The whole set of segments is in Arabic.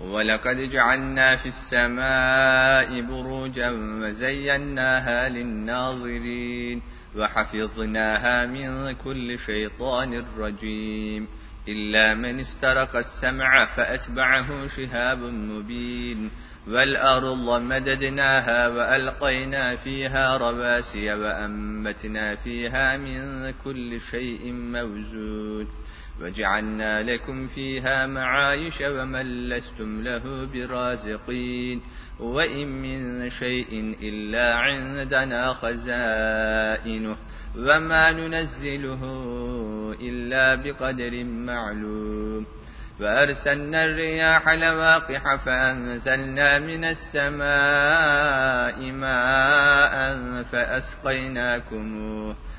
ولقد جعلنا في السماء بروجا وزيناها للناظرين وحفظناها من كل شيطان رجيم. إلا من استرق السمع فأتبعه شهاب مبين. والأرض مددناها وألقينا فيها رواسي وأنبتنا فيها من كل شيء موزون. وجعلنا لكم فيها معايش ومن لستم له برازقين وإن من شيء إلا عندنا خزائنه وما ننزله إلا بقدر معلوم وأرسلنا الرياح لواقح فأنزلنا من السماء ماء فأسقيناكموه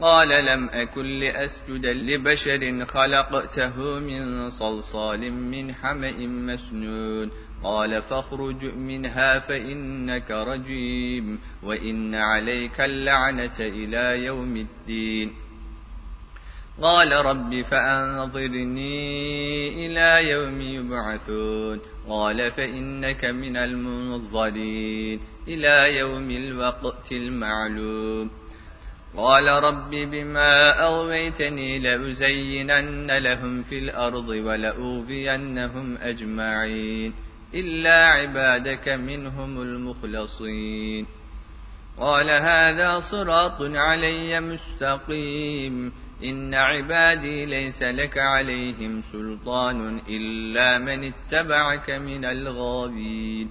قال لم أكن لأسجد لبشر خلقته من صلصال من حمأ مسنون. قال فاخرج منها فإنك رجيم وإن عليك اللعنة إلى يوم الدين. قال رب فأنظرني إلى يوم يبعثون. قال فإنك من المنظرين إلى يوم الوقت المعلوم. قال رب بما أغويتني لأزينن لهم في الأرض ولأوفينهم أجمعين إلا عبادك منهم المخلصين. قال هذا صراط علي مستقيم. إن عبادي ليس لك عليهم سلطان إلا من اتبعك من الغابين.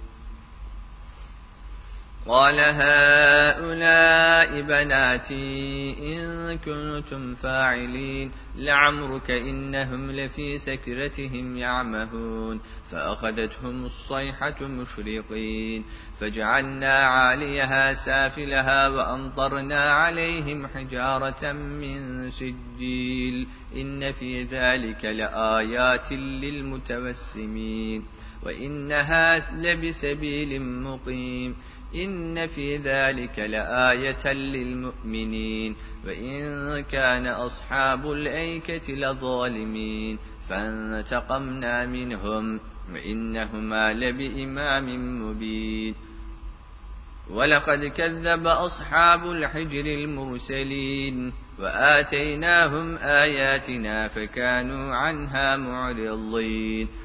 قال هؤلاء بناتي إن كنتم فاعلين لعمرك إنهم لفي سكرتهم يعمهون. فأخذتهم الصيحة مشرقين. فجعلنا عاليها سافلها وأمطرنا عليهم حجارة من سجيل. إن في ذلك لآيات للمتوسمين. وإنها لبسبيل مقيم. إن في ذلك لآية للمؤمنين وإن كان أصحاب الأيكة لظالمين فانتقمنا منهم وإنهما لبإمام مبين ولقد كذب أصحاب الحجر المرسلين وآتيناهم آياتنا فكانوا عنها معرضين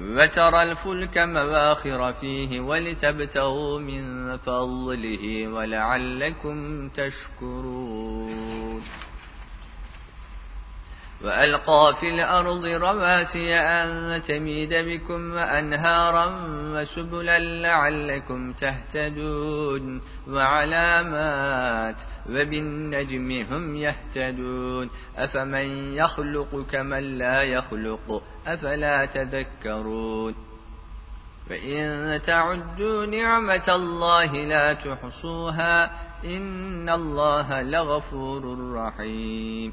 وترى الفلك مواخر فيه ولتبتغوا من فضله ولعلكم تشكرون. وألقى في الأرض رواسي أن تميد بكم وأنهارا وسبلا لعلكم تهتدون وعلامات وبالنجم هم يهتدون أفمن يخلق كمن لا يخلق أفلا تذكرون فإن تعدوا نعمة الله لا تحصوها إن الله لغفور رحيم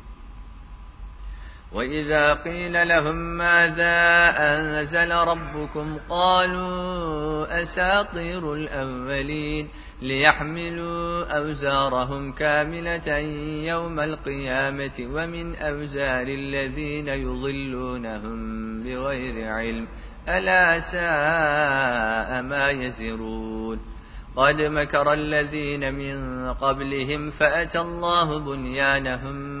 وإذا قيل لهم ماذا أنزل ربكم قالوا أساطير الأولين ليحملوا أوزارهم كاملة يوم القيامة ومن أوزار الذين يضلونهم بغير علم ألا ساء ما يزرون قد مكر الذين من قبلهم فأتى الله بنيانهم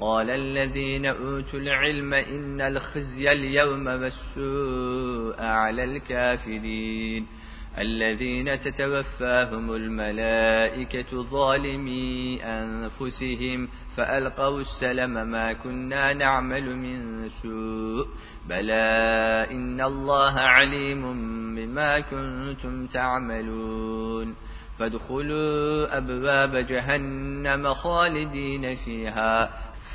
قال الذين أوتوا العلم إن الخزي اليوم والسوء على الكافرين الذين تتوفاهم الملائكة ظالمي أنفسهم فألقوا السلم ما كنا نعمل من سوء بلى إن الله عليم بما كنتم تعملون فادخلوا أبواب جهنم خالدين فيها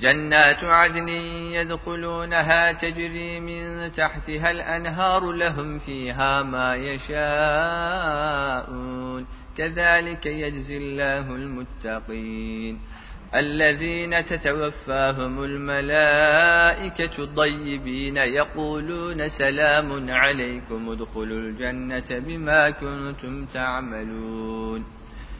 جنات عدن يدخلونها تجري من تحتها الأنهار لهم فيها ما يشاءون. كذلك يجزي الله المتقين. الذين تتوفاهم الملائكة ضيبين يقولون سلام عليكم ادخلوا الجنة بما كنتم تعملون.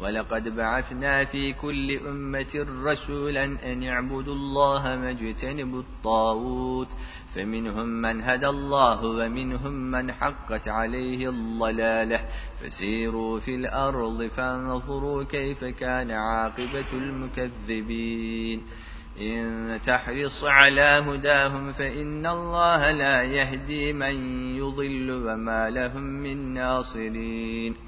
ولقد بعثنا في كل أمة رسولا أن اعبدوا الله واجتنبوا الطاغوت. فمنهم من هدى الله ومنهم من حقت عليه الضلالة. فسيروا في الأرض فانظروا كيف كان عاقبة المكذبين. إن تحرص على هداهم فإن الله لا يهدي من يضل وما لهم من ناصرين.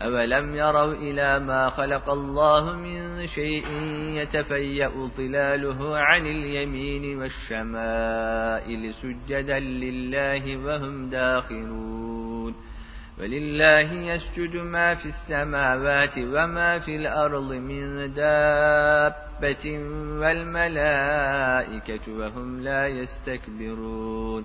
أولم يروا إلى ما خلق الله من شيء يتفيأ ظلاله عن اليمين والشمائل سجدا لله وهم داخلون ولله يسجد ما في السماوات وما في الأرض من دابة والملائكة وهم لا يستكبرون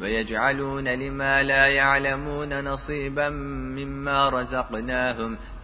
ويجعلون لما لا يعلمون نصيبا مما رزقناهم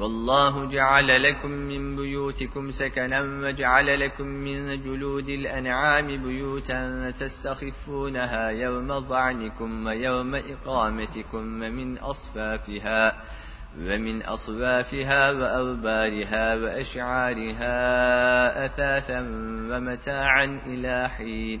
والله جعل لكم من بيوتكم سكنا وجعل لكم من جلود الأنعام بيوتا تستخفونها يوم ضعنكم ويوم إقامتكم ومن أصفافها ومن أصوافها وأوبارها وأشعارها أثاثا ومتاعا إلى حين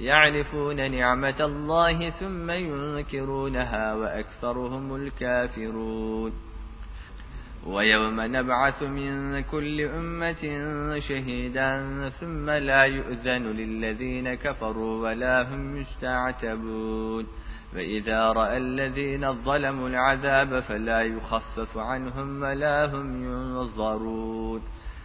يعرفون نعمة الله ثم ينكرونها وأكثرهم الكافرون. ويوم نبعث من كل أمة شهيدا ثم لا يؤذن للذين كفروا ولا هم يستعتبون. فإذا رأى الذين ظلموا العذاب فلا يخفف عنهم ولا هم ينظرون.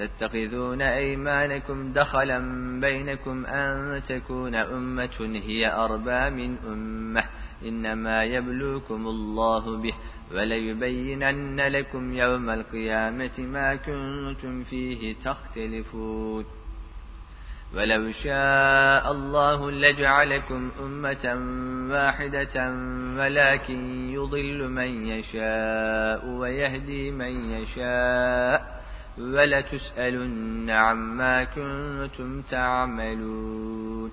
تتخذون أيمانكم دخلا بينكم أن تكون أمة هي أربى من أمة. إنما يبلوكم الله به وليبينن لكم يوم القيامة ما كنتم فيه تختلفون. ولو شاء الله لجعلكم أمة واحدة ولكن يضل من يشاء ويهدي من يشاء. ولتسألن عما كنتم تعملون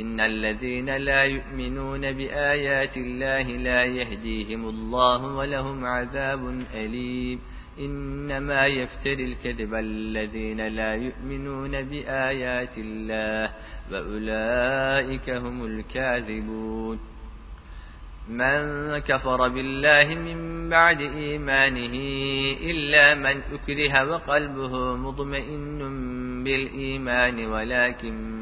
إن الذين لا يؤمنون بآيات الله لا يهديهم الله ولهم عذاب أليم. إنما يفتري الكذب الذين لا يؤمنون بآيات الله وأولئك هم الكاذبون. من كفر بالله من بعد إيمانه إلا من أكره وقلبه مطمئن بالإيمان ولكن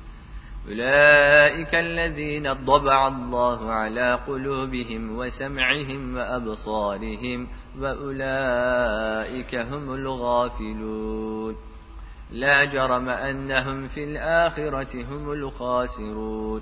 أولئك الذين ضبع الله على قلوبهم وسمعهم وأبصارهم وأولئك هم الغافلون. لا جرم أنهم في الآخرة هم الخاسرون.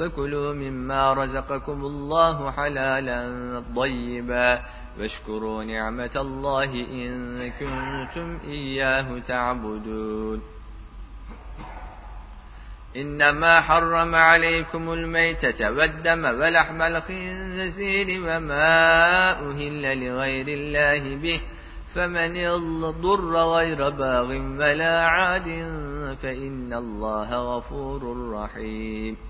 فكلوا مما رزقكم الله حلالا طيبا. واشكروا نعمة الله إن كنتم إياه تعبدون. إنما حرم عليكم الميتة والدم ولحم الخنزير وما أهل لغير الله به. فمن يضر غير باغ ولا عاد فإن الله غفور رحيم.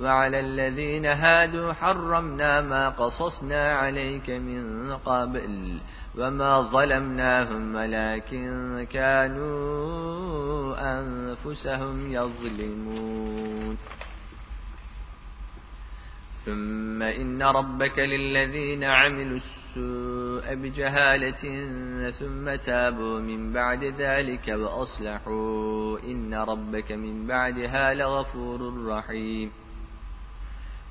وعلى الذين هادوا حرمنا ما قصصنا عليك من قبل وما ظلمناهم ولكن كانوا أنفسهم يظلمون. ثم إن ربك للذين عملوا السوء بجهالة ثم تابوا من بعد ذلك وأصلحوا إن ربك من بعدها لغفور رحيم.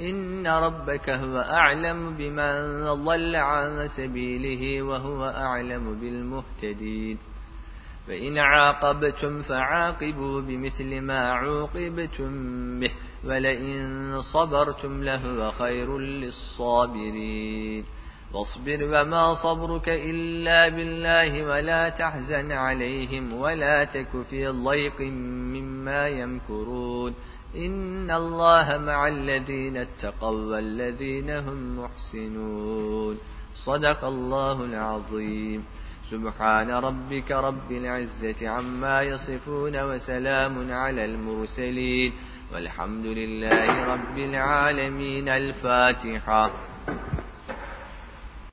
إن ربك هو أعلم بمن ضل عن سبيله وهو أعلم بالمهتدين. فإن عاقبتم فعاقبوا بمثل ما عوقبتم به ولئن صبرتم لهو خير للصابرين. واصبر وما صبرك إلا بالله ولا تحزن عليهم ولا تك في ضيق مما يمكرون. إن الله مع الذين اتقوا والذين هم محسنون صدق الله العظيم سبحان ربك رب العزة عما يصفون وسلام على المرسلين والحمد لله رب العالمين الفاتحة